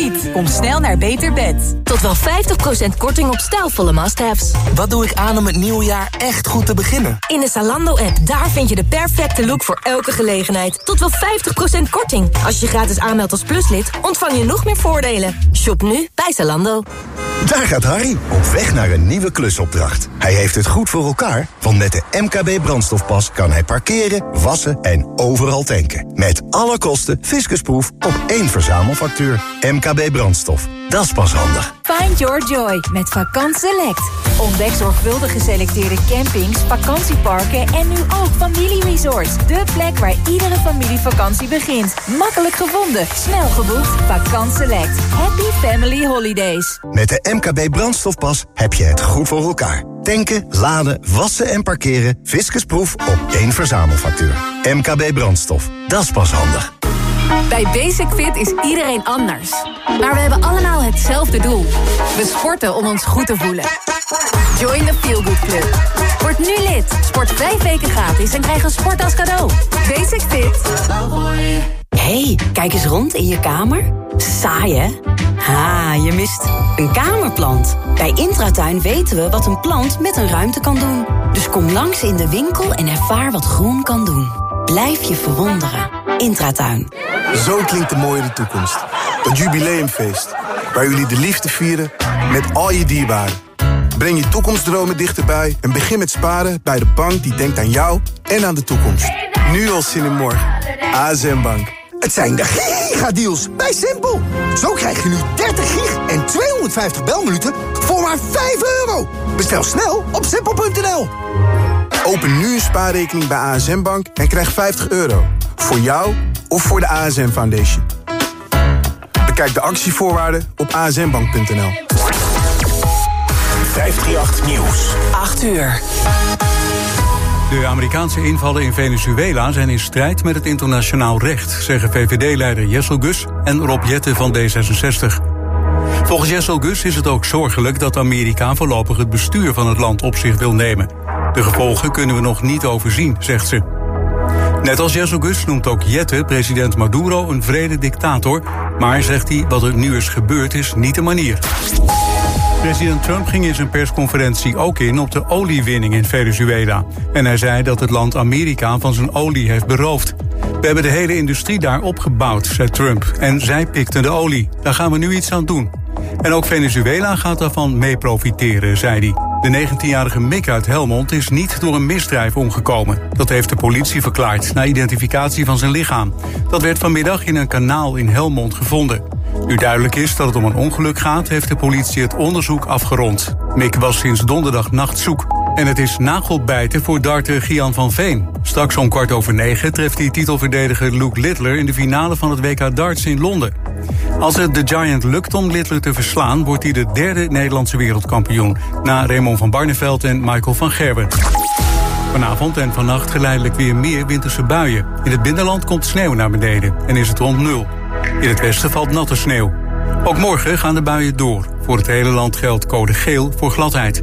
niet. Kom snel naar Beter Bed. Tot wel 50% korting op stijlvolle must-haves. Wat doe ik aan om het nieuwe jaar echt goed te beginnen? In de Zalando-app, daar vind je de perfecte look voor elke gelegenheid. Tot wel 50% korting. Als je je gratis aanmeldt als pluslid, ontvang je nog meer voordelen. Shop nu bij Zalando. Daar gaat Harry, op weg naar een nieuwe klusopdracht. Hij heeft het goed voor elkaar, want met de MKB brandstofpas kan hij parkeren, wassen en overal tanken. Met alle kosten fiscusproef op één verzamelfactuur. MKB brandstof, dat is pas handig. Find your joy met Vakant Select. Ontdek zorgvuldig geselecteerde campings, vakantieparken en nu ook familieresorts. De plek waar iedere familievakantie begint. Makkelijk gevonden, snel geboekt. Vakant Select. Happy Family Holidays. Met de MKB brandstofpas heb je het goed voor elkaar. Tanken, laden, wassen en parkeren. Fiscusproef op één verzamelfactuur. MKB brandstof, dat is pas handig. Bij Basic Fit is iedereen anders. Maar we hebben allemaal hetzelfde doel. We sporten om ons goed te voelen. Join the Feel Good Club. Word nu lid. Sport vijf weken gratis en krijg een sport als cadeau. Basic Fit. hey, kijk eens rond in je kamer. Saai, hè? Ha, je mist een kamerplant. Bij Intratuin weten we wat een plant met een ruimte kan doen. Dus kom langs in de winkel en ervaar wat groen kan doen. Blijf je verwonderen. Intratuin. Zo klinkt de mooie toekomst. Het jubileumfeest. Waar jullie de liefde vieren met al je dierbaren. Breng je toekomstdromen dichterbij en begin met sparen bij de bank die denkt aan jou en aan de toekomst. Nu al zin in morgen. ASM Bank. Het zijn de gigadeals bij Simpel. Zo krijg je nu 30 gig en 250 belminuten voor maar 5 euro. Bestel snel op simpel.nl. Open nu een spaarrekening bij ASM Bank en krijg 50 euro. Voor jou of voor de ASM Foundation. Bekijk de actievoorwaarden op asmbank.nl. 538 Nieuws. 8 uur. De Amerikaanse invallen in Venezuela zijn in strijd met het internationaal recht, zeggen VVD-leider Jessel Gus en Rob Jette van D66. Volgens Jessel Gus is het ook zorgelijk dat Amerika voorlopig het bestuur van het land op zich wil nemen. De gevolgen kunnen we nog niet overzien, zegt ze. Net als Gus noemt ook Jette president Maduro een vrede dictator, maar zegt hij wat er nu is gebeurd is niet de manier. President Trump ging in zijn persconferentie ook in op de oliewinning in Venezuela. En hij zei dat het land Amerika van zijn olie heeft beroofd. We hebben de hele industrie daar opgebouwd, zei Trump. En zij pikten de olie. Daar gaan we nu iets aan doen. En ook Venezuela gaat daarvan mee profiteren, zei hij. De 19-jarige Mick uit Helmond is niet door een misdrijf omgekomen. Dat heeft de politie verklaard na identificatie van zijn lichaam. Dat werd vanmiddag in een kanaal in Helmond gevonden. Nu duidelijk is dat het om een ongeluk gaat, heeft de politie het onderzoek afgerond. Mick was sinds donderdag nacht zoek. En het is nagelbijten voor darter Gian van Veen. Straks om kwart over negen treft hij titelverdediger Luke Littler... in de finale van het WK darts in Londen. Als het de Giant lukt om Littler te verslaan... wordt hij de derde Nederlandse wereldkampioen... na Raymond van Barneveld en Michael van Gerwen. Vanavond en vannacht geleidelijk weer meer winterse buien. In het binnenland komt sneeuw naar beneden en is het rond nul. In het westen valt natte sneeuw. Ook morgen gaan de buien door. Voor het hele land geldt code geel voor gladheid.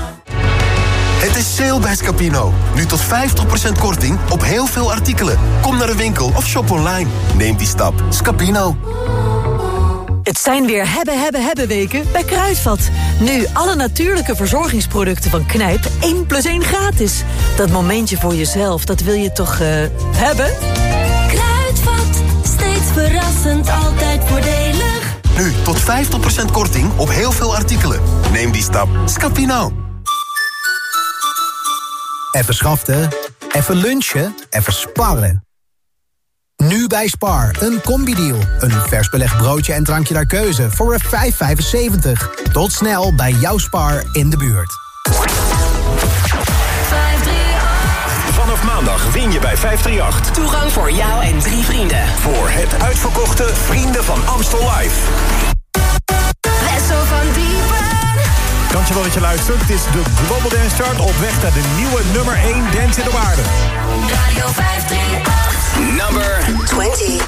Het is sale bij Scapino. Nu tot 50% korting op heel veel artikelen. Kom naar de winkel of shop online. Neem die stap. Scapino. Het zijn weer hebben, hebben, hebben weken bij Kruidvat. Nu alle natuurlijke verzorgingsproducten van Knijp 1 plus 1 gratis. Dat momentje voor jezelf, dat wil je toch uh, hebben? Kruidvat, steeds verrassend, altijd voordelig. Nu tot 50% korting op heel veel artikelen. Neem die stap. Scapino. Even schaften, even lunchen, even sparren. Nu bij Spar, een combi-deal. Een vers belegd broodje en drankje naar keuze voor 5,75. Tot snel bij jouw Spar in de buurt. Vanaf maandag win je bij 538. Toegang voor jou en drie vrienden. Voor het uitverkochte Vrienden van Amstel Live. Dankjewel dat je luistert. Het is de Global Dance Chart op weg naar de nieuwe nummer 1 dance in de waarde. Radio 538. Number 20.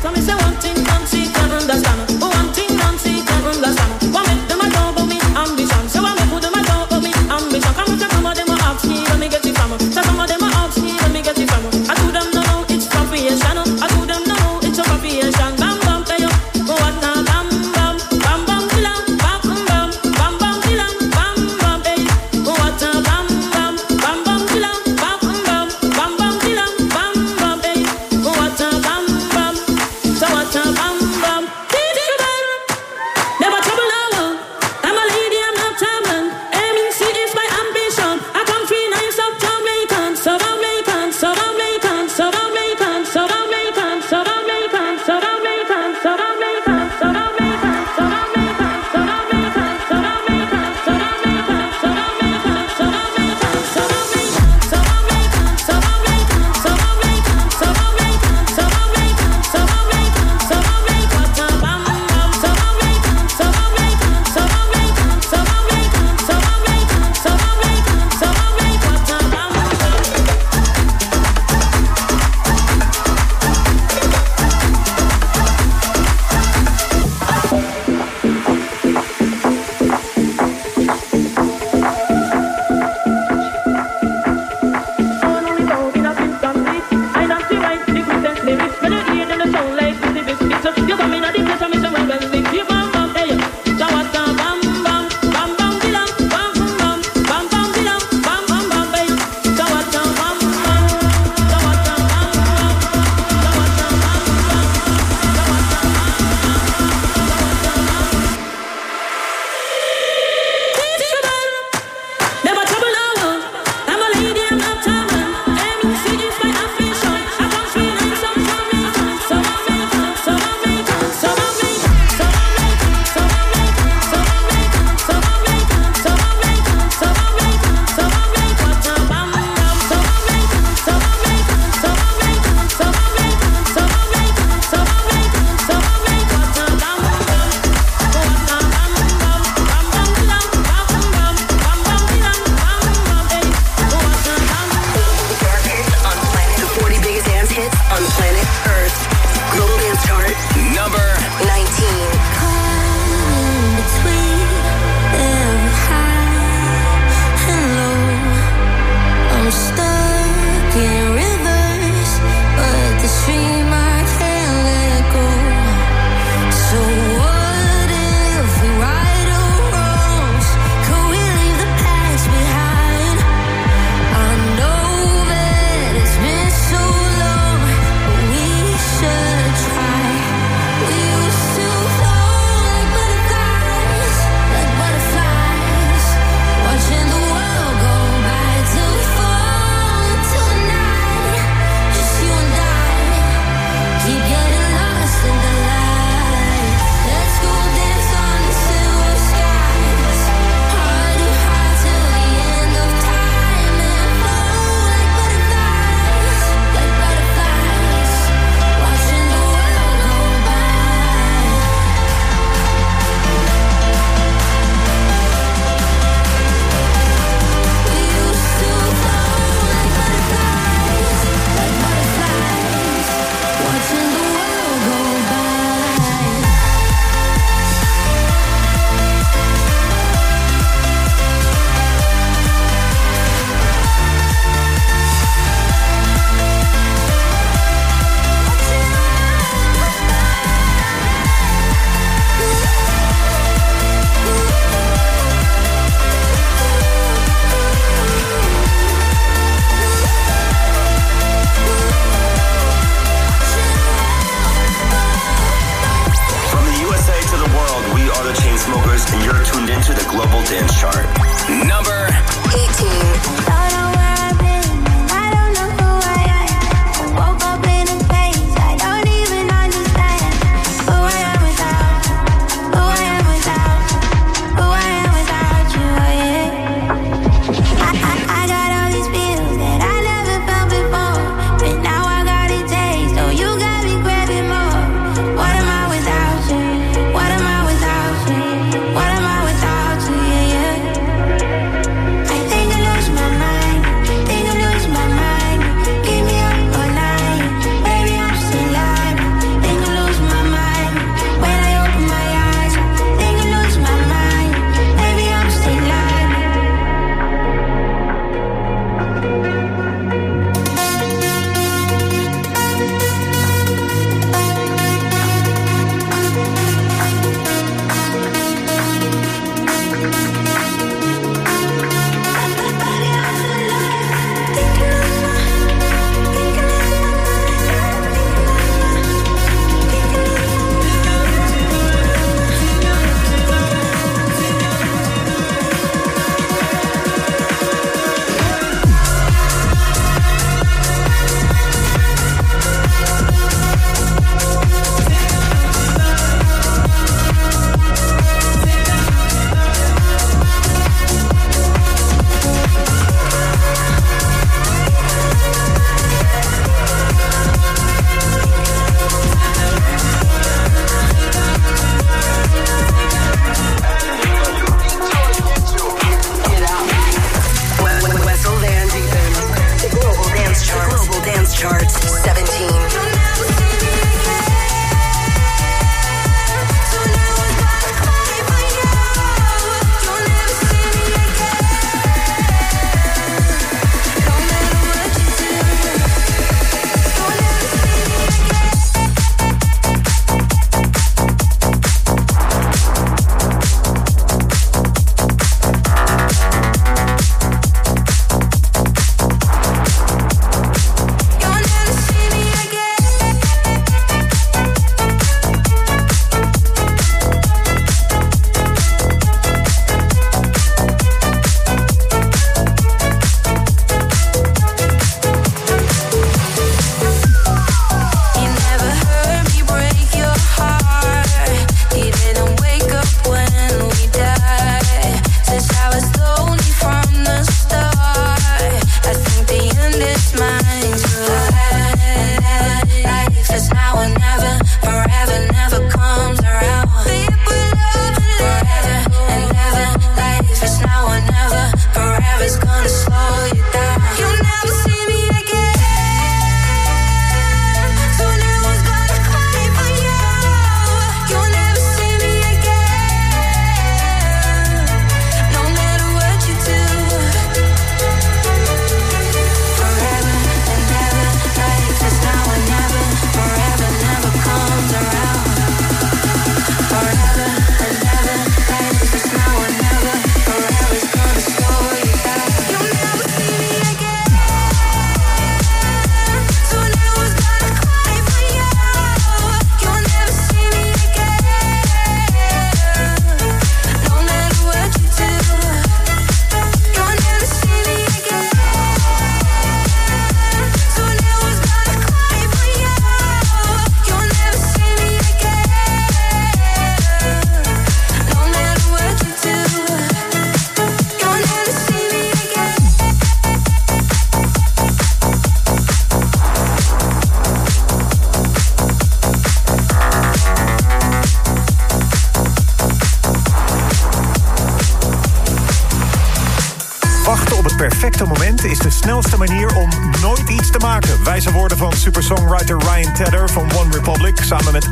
Dance Chart.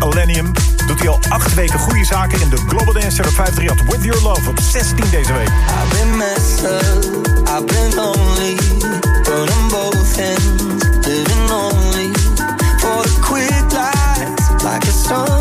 Alenium doet hij al acht weken goede zaken in de Global Dance 538 With Your Love op 16 deze week. I've been messed up, I've been lonely, but I'm both ends, living lonely, for the quick lights, like a song.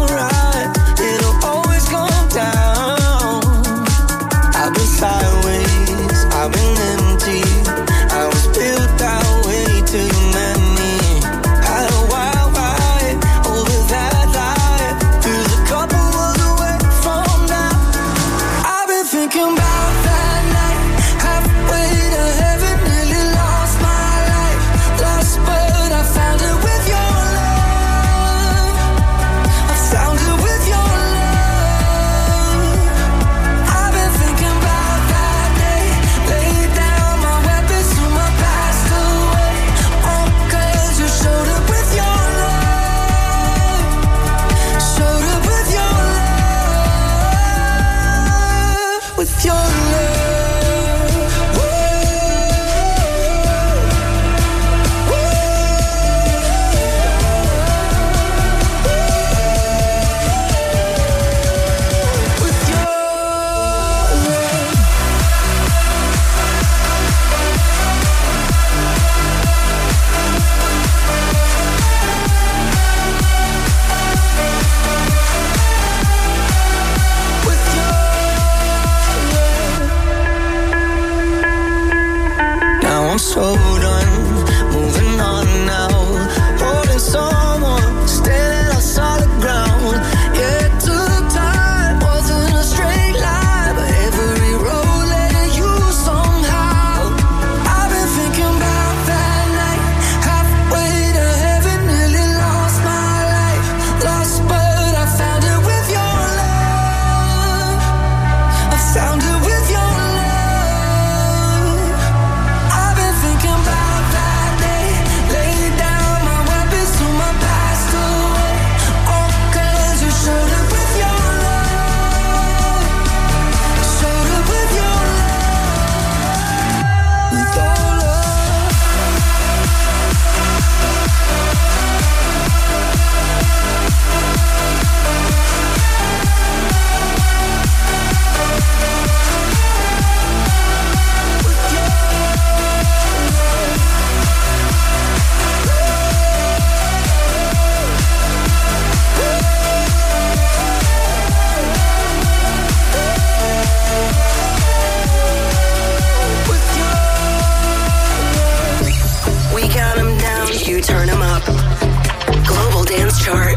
Chart.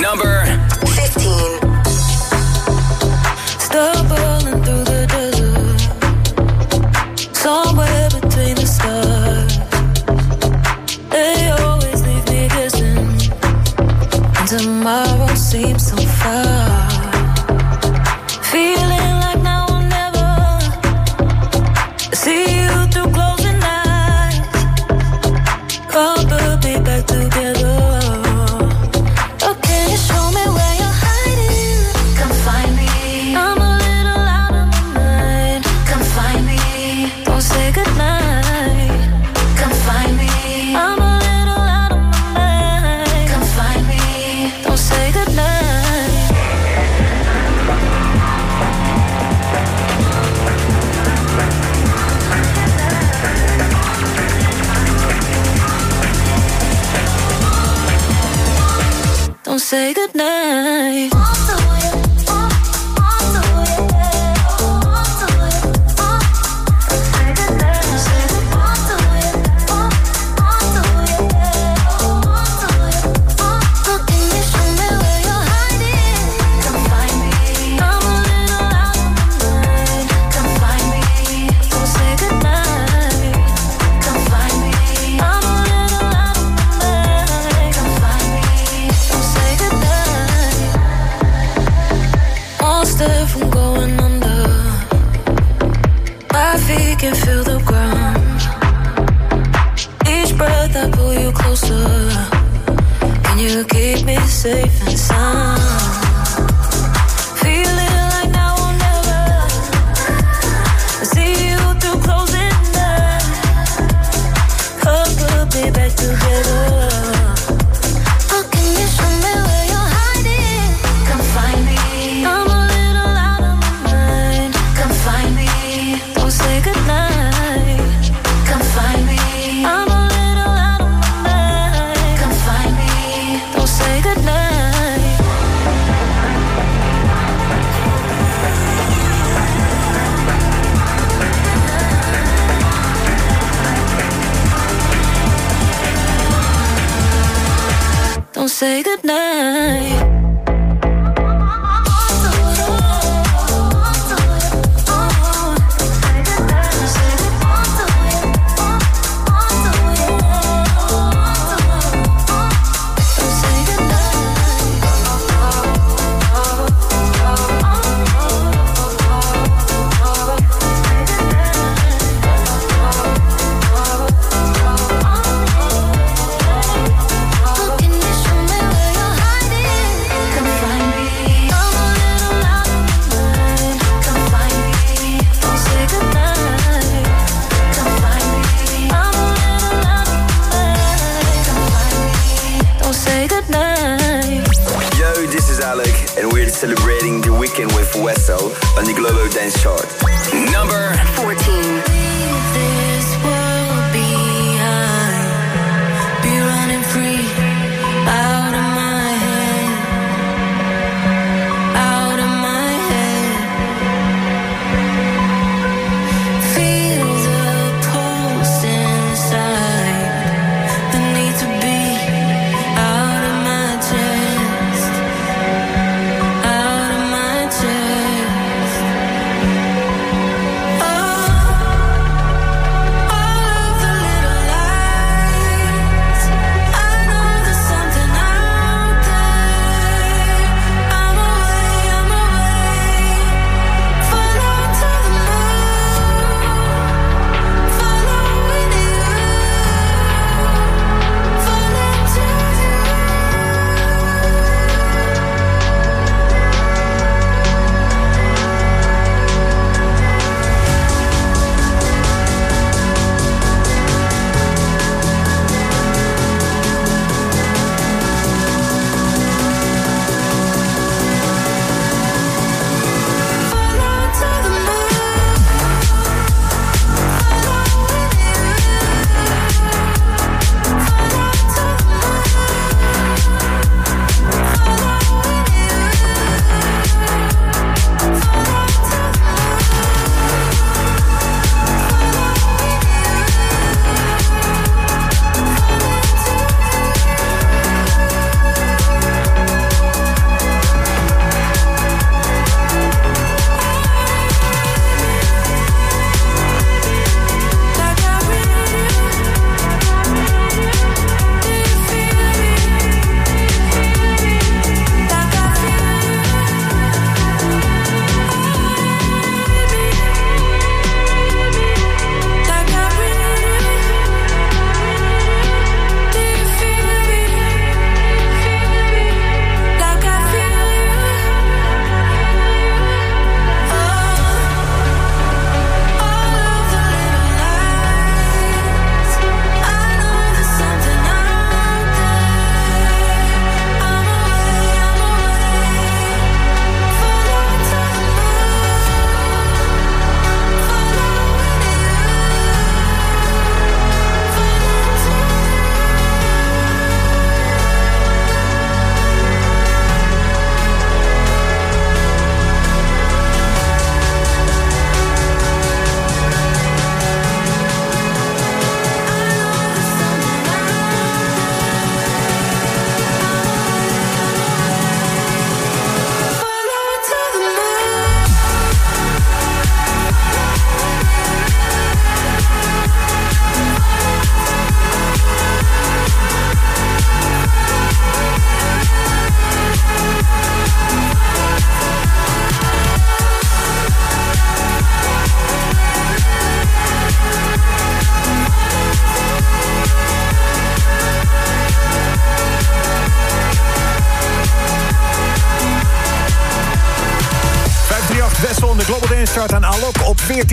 Number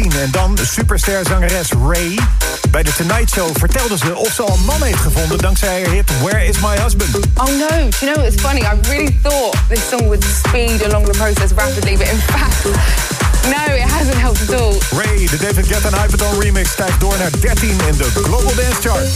En dan superster zangeres Ray. Bij de Tonight Show vertelde ze of ze al een man heeft gevonden dankzij haar hit Where Is My Husband? Oh no, you know it's funny. I really thought this song would speed along the process rapidly, but in fact. No, it hasn't helped at all. Ray, de David Guetta en Hyperton remix stijgt door naar 13 in de Global Dance Chart.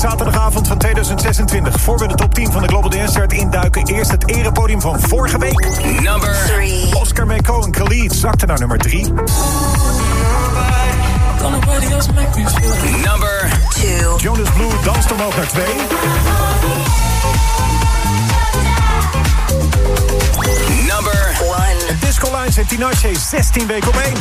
zaterdagavond van 2026. Voor we de top 10 van de Global Dance Chart induiken... eerst het erepodium van vorige week. Number 3. Oscar Meko en Khalid zakten naar nummer 3. Number 2. Jonas Blue danst omhoog naar 2. Number 1. Disco Lines en Tinashe 16 weken op 1.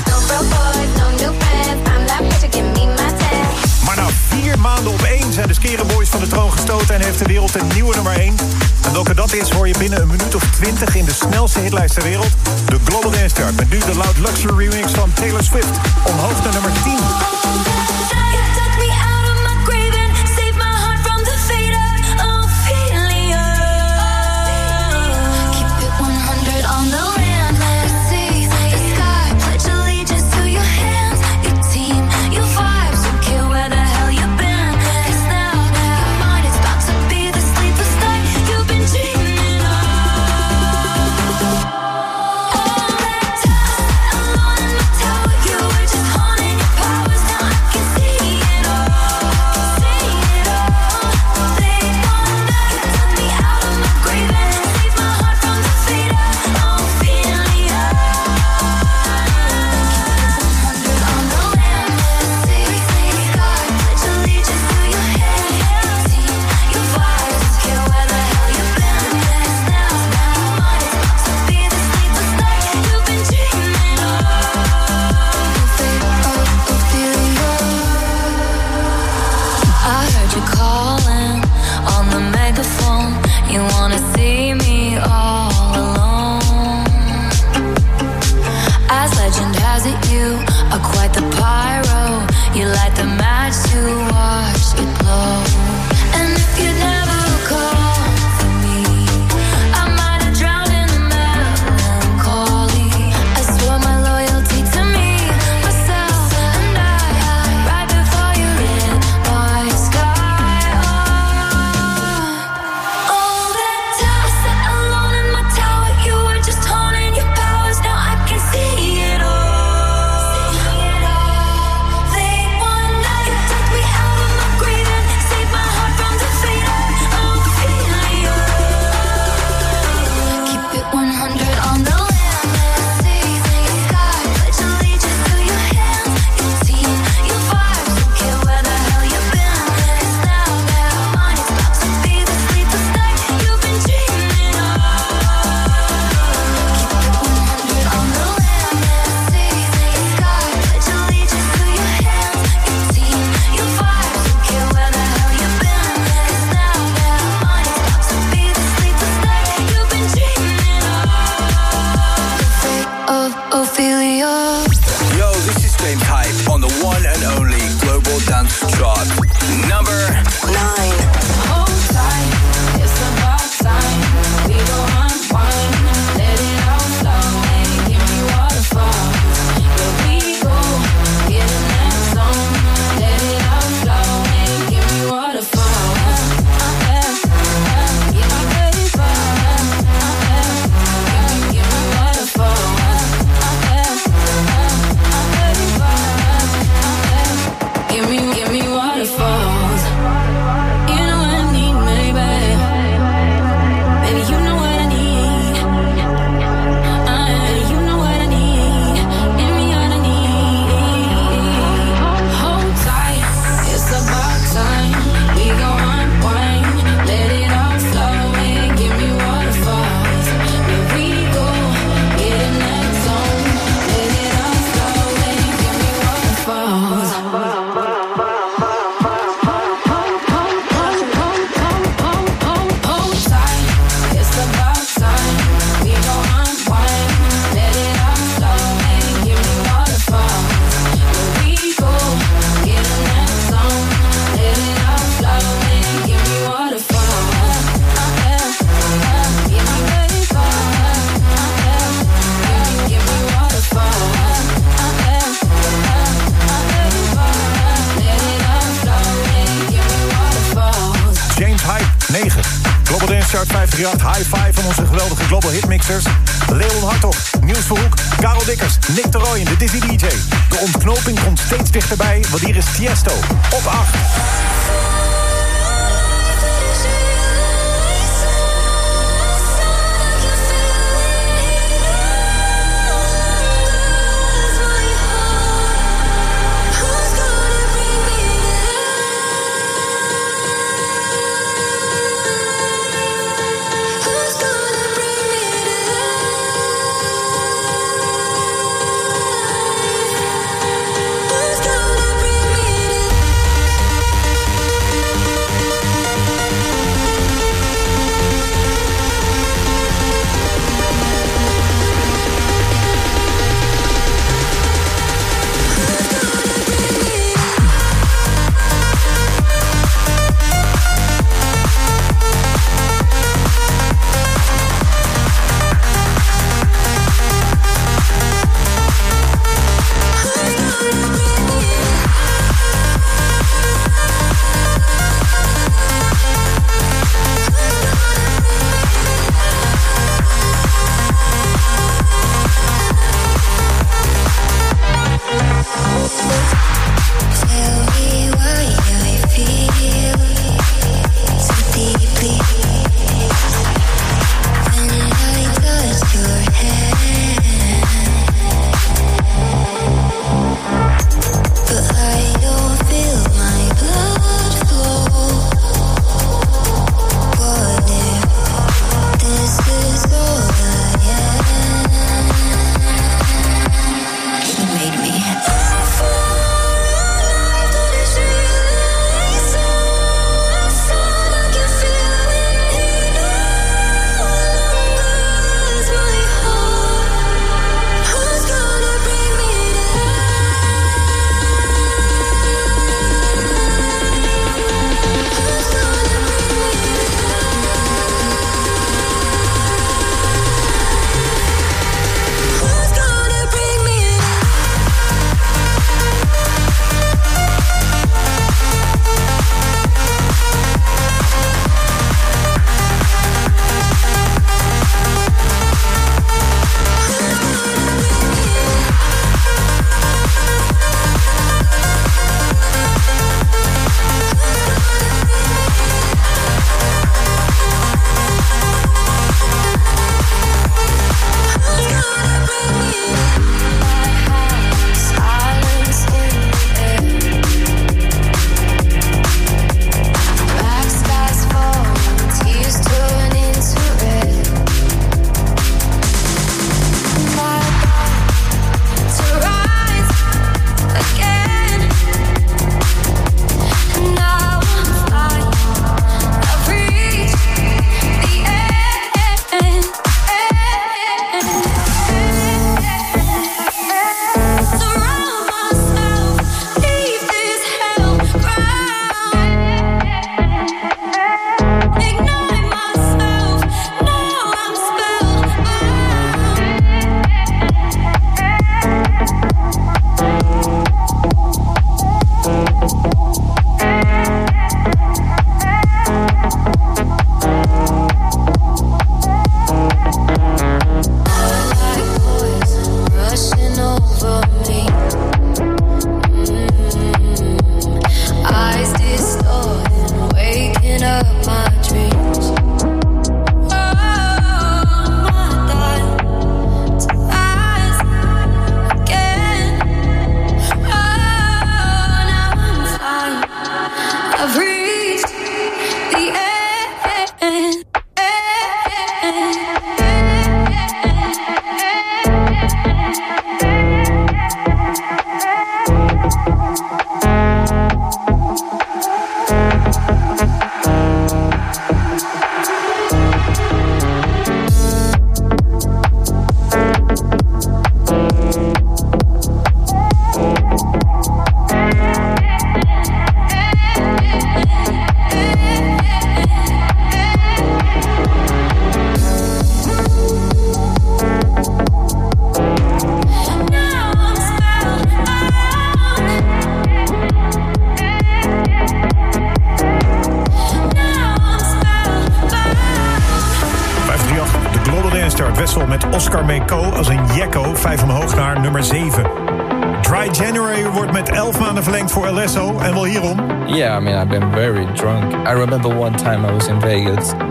Maar na vier maanden op één zijn de Skere Boys van de troon gestoten... en heeft de wereld een nieuwe nummer 1. En welke dat is hoor je binnen een minuut of twintig... in de snelste hitlijst ter wereld, de Global Dance Chart... met nu de Loud Luxury remix van Taylor Swift. Omhoog naar nummer 10.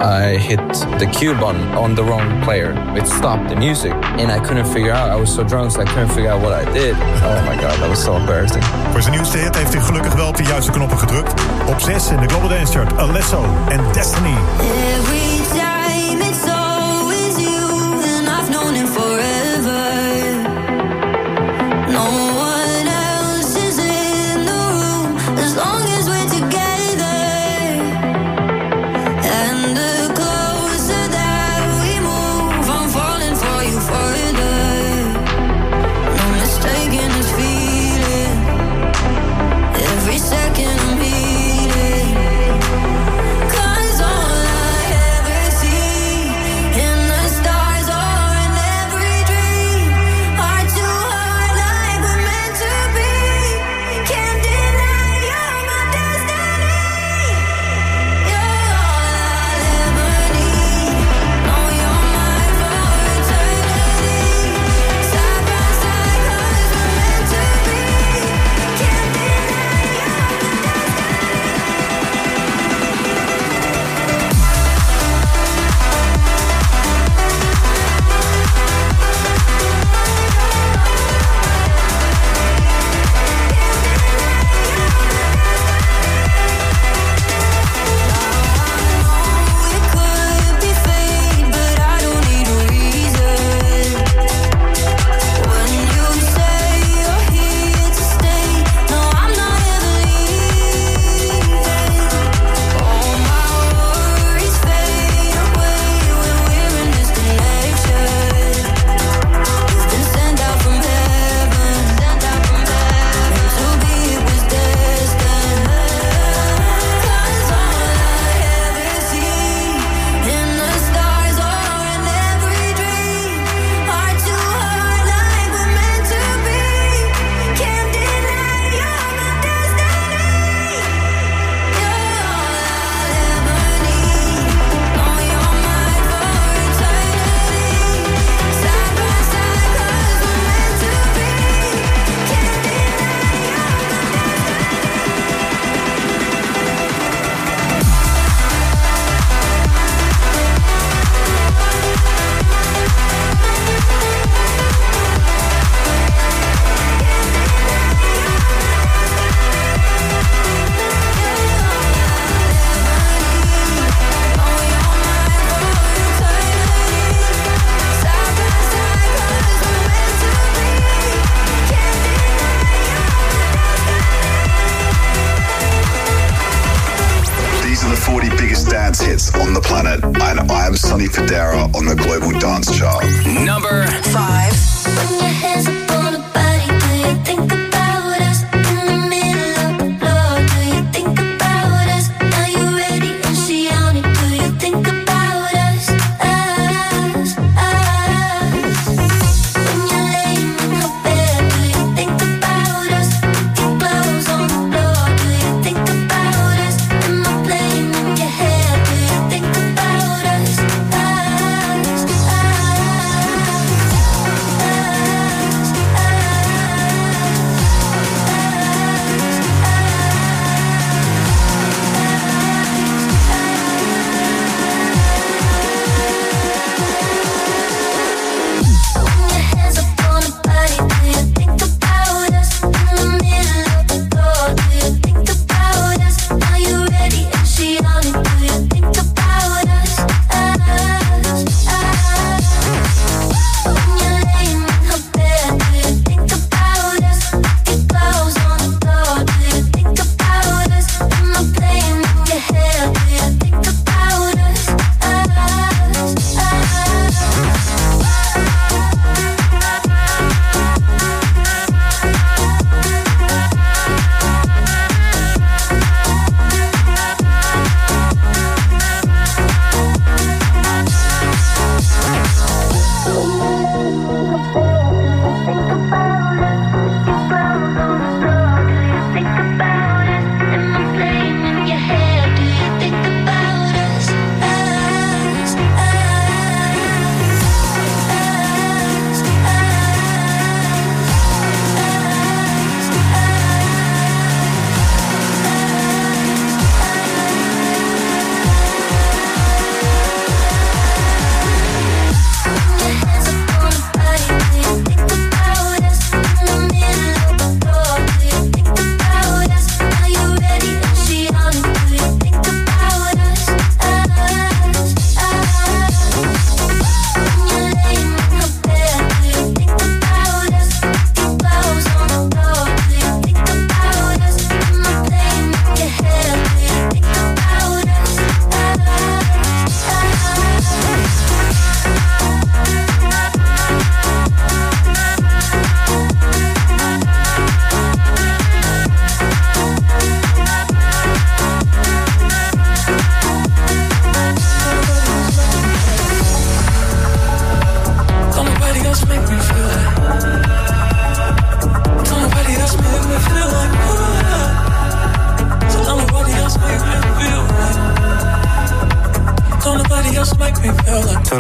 I hit the cue button on the wrong player. It stopped the music, and I couldn't figure out. I was so drunk, so I couldn't figure out what I did. Oh my god, that was so embarrassing. Voor zijn nieuwste hit heeft hij gelukkig wel op de juiste knoppen gedrukt. Op 6 in de Global Dance Chart, Alesso en Destiny. 40 biggest dance hits on the planet, and I am Sunny Federa on the Global Dance Chart. Number five.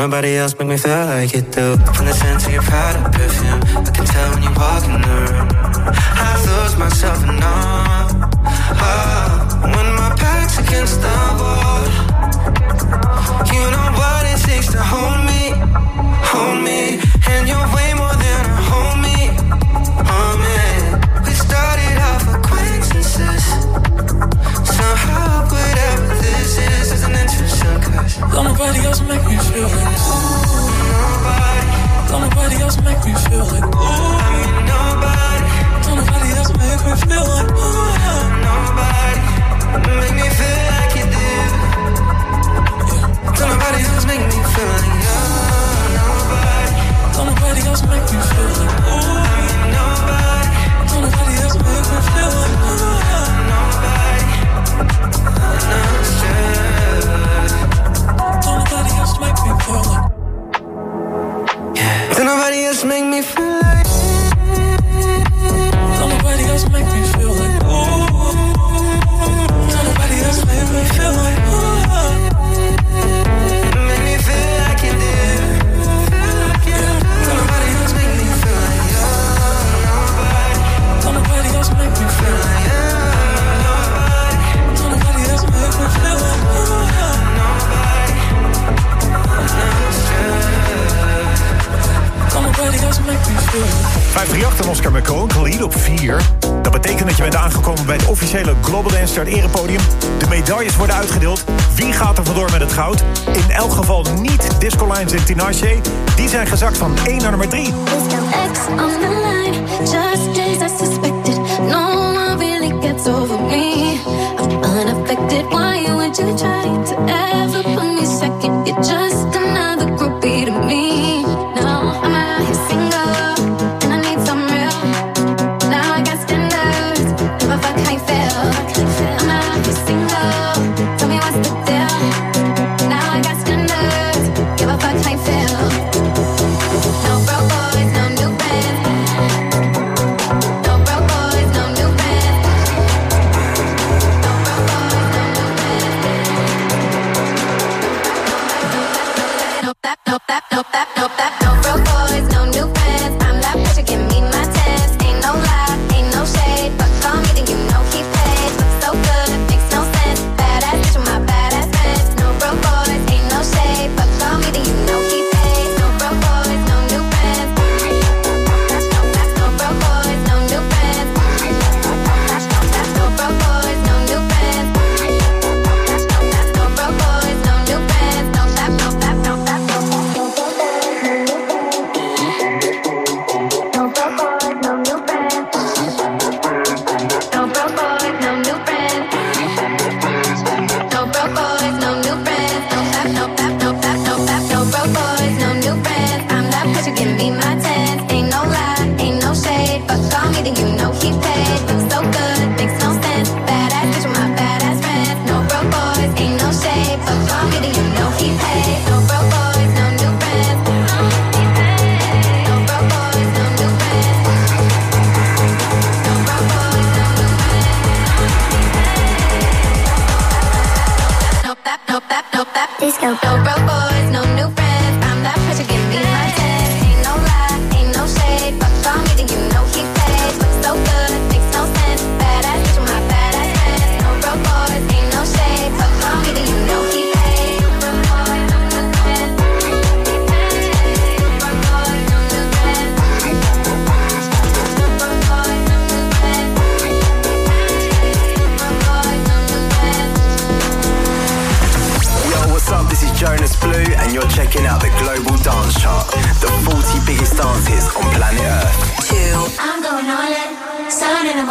somebody else make me feel like it do that, that, that.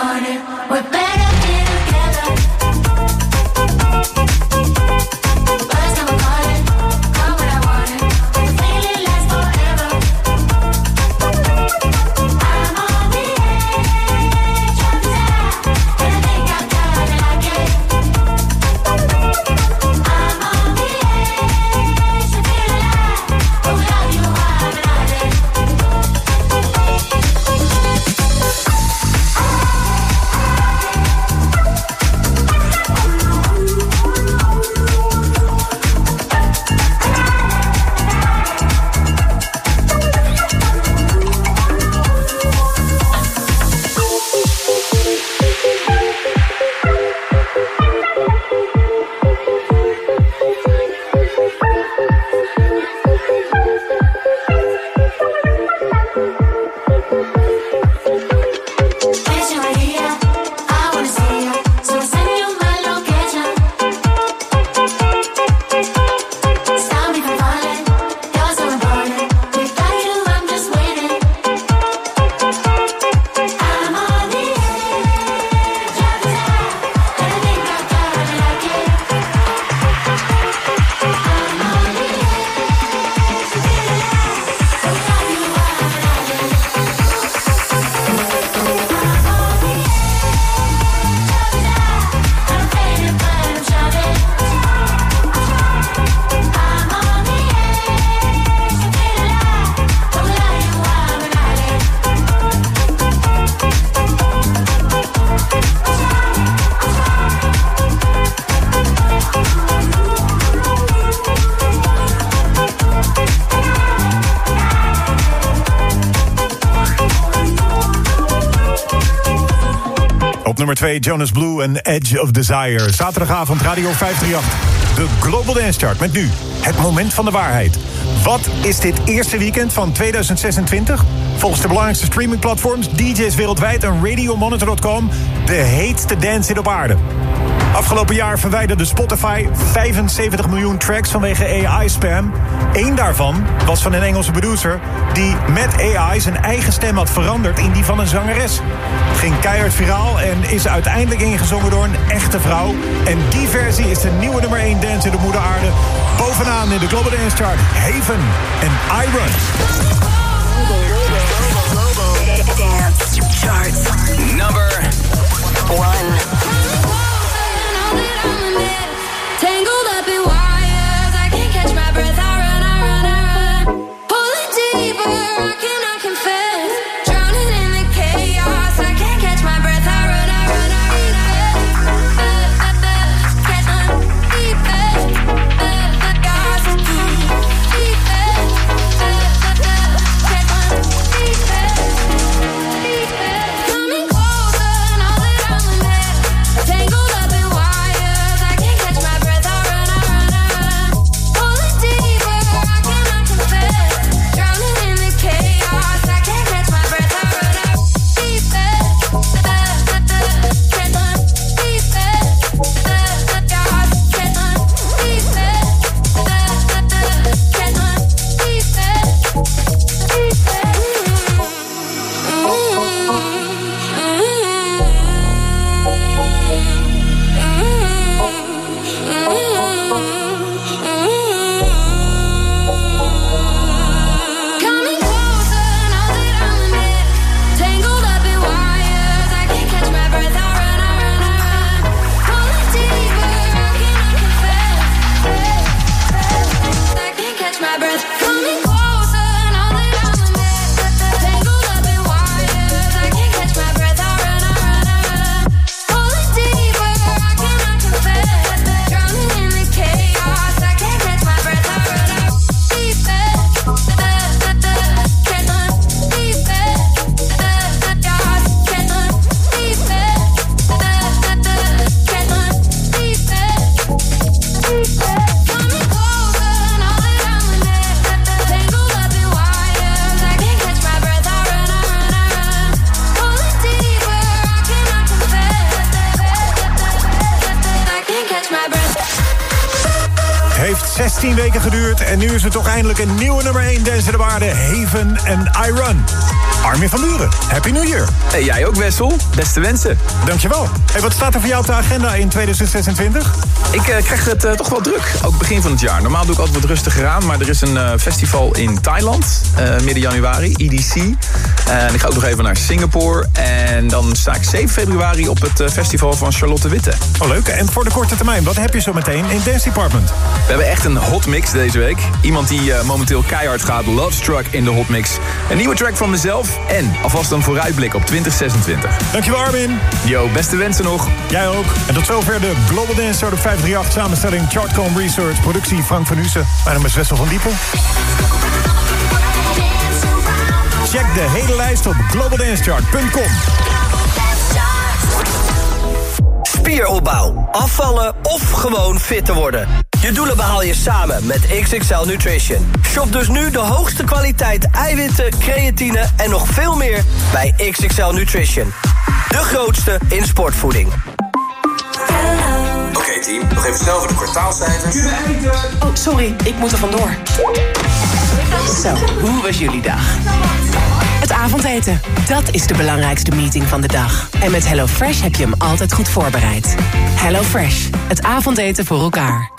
morning. We're better together. Nummer 2 Jonas Blue en Edge of Desire. Zaterdagavond Radio 538. De Global Dance Chart met nu het moment van de waarheid. Wat is dit eerste weekend van 2026? Volgens de belangrijkste streamingplatforms, DJ's wereldwijd en RadioMonitor.com... de heetste dance op aarde. Afgelopen jaar verwijderde Spotify 75 miljoen tracks vanwege AI-spam. Eén daarvan was van een Engelse producer die met AI zijn eigen stem had veranderd in die van een zangeres. Ging keihard viraal en is uiteindelijk ingezongen door een echte vrouw. En die versie is de nieuwe nummer 1 dance in de moeder aarde. Bovenaan in de Global Dance Chart Haven en Iron. Dance number 1. Haven en Iron. Armin van Buren, Happy New Year. Hey, jij ook Wessel. Beste wensen. Dankjewel. Hey, wat staat er voor jou op de agenda in 2026? Ik eh, krijg het eh, toch wel druk, ook begin van het jaar. Normaal doe ik altijd wat rustiger aan, maar er is een eh, festival in Thailand, eh, midden januari, EDC. En ik ga ook nog even naar Singapore. En dan sta ik 7 februari op het eh, festival van Charlotte Witte. Oh, leuk. En voor de korte termijn, wat heb je zo meteen in Dance Department? We hebben echt een hot mix deze week. Iemand die eh, momenteel keihard gaat, Love Struck in de hot mix. Een nieuwe track van mezelf en alvast een vooruitblik op 2026. Dankjewel Armin. Yo, beste wensen nog. Jij ook. En tot zover de Global Dance op 538. Samenstelling Chartcom Research. Productie Frank van Hussen. Mijn naam is Wessel van Diepen. Check de hele lijst op globaldancechart.com. Spieropbouw, afvallen of gewoon fit te worden. Je doelen behaal je samen met XXL Nutrition. Shop dus nu de hoogste kwaliteit eiwitten, creatine en nog veel meer bij XXL Nutrition. De grootste in sportvoeding. Oké team, nog even snel voor de kwartaalcijfers. Oh, sorry, ik moet er vandoor. Zo, hoe was jullie dag? Avondeten, dat is de belangrijkste meeting van de dag. En met HelloFresh heb je hem altijd goed voorbereid. HelloFresh, het avondeten voor elkaar.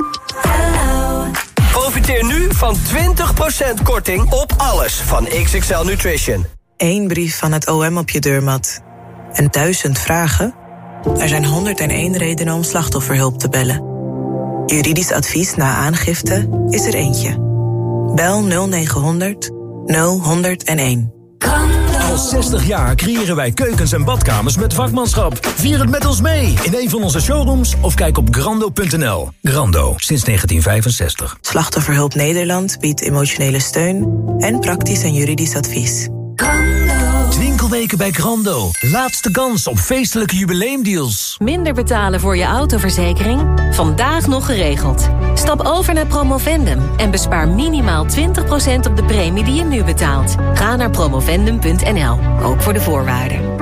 Profiteer nu van 20% korting op alles van XXL Nutrition. Eén brief van het OM op je deurmat. En duizend vragen? Er zijn 101 redenen om slachtofferhulp te bellen. Juridisch advies na aangifte is er eentje. Bel 0900 0101. Al 60 jaar creëren wij keukens en badkamers met vakmanschap. Vier het met ons mee in een van onze showrooms of kijk op grando.nl. Grando, sinds 1965. Slachtofferhulp Nederland biedt emotionele steun en praktisch en juridisch advies. Weken bij Grando. Laatste kans op feestelijke jubileumdeals. Minder betalen voor je autoverzekering? Vandaag nog geregeld. Stap over naar Promovendum en bespaar minimaal 20% op de premie die je nu betaalt. Ga naar promovendum.nl, ook voor de voorwaarden.